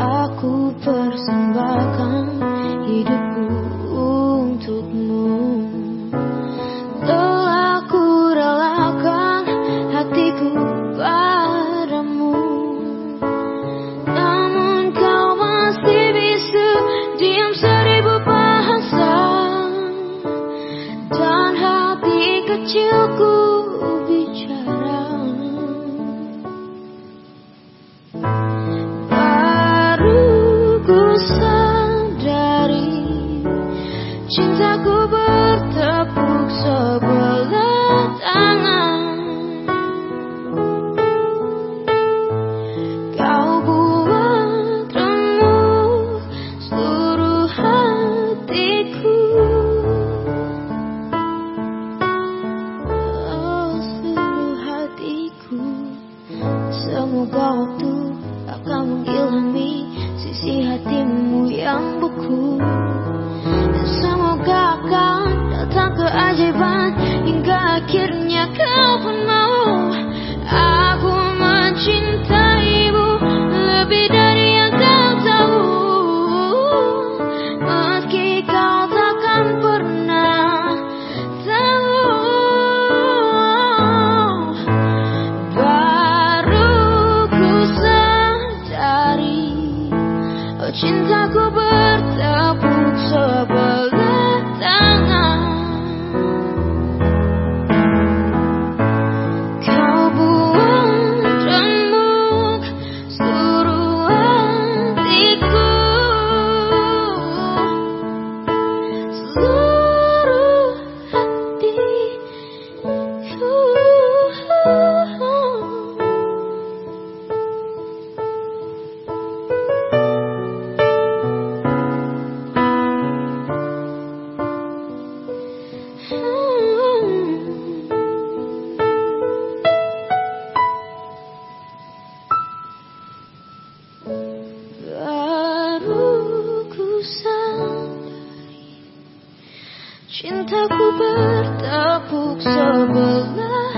Aku persembahkan hidupku Cintaku bertepuk sebelah tangan. Kau buat remuk seluruh hatiku. Oh seluruh hatiku. Semoga waktu akan mengilhami sisi hatimu yang beku keajaiban hingga akhirnya kau pun mau. Aku mencintaimu lebih dari yang kau tahu. Meski kau takkan pernah tahu. Baru ku sadari oh, Cintaku bertepuk Cintaku bertepuk sebelah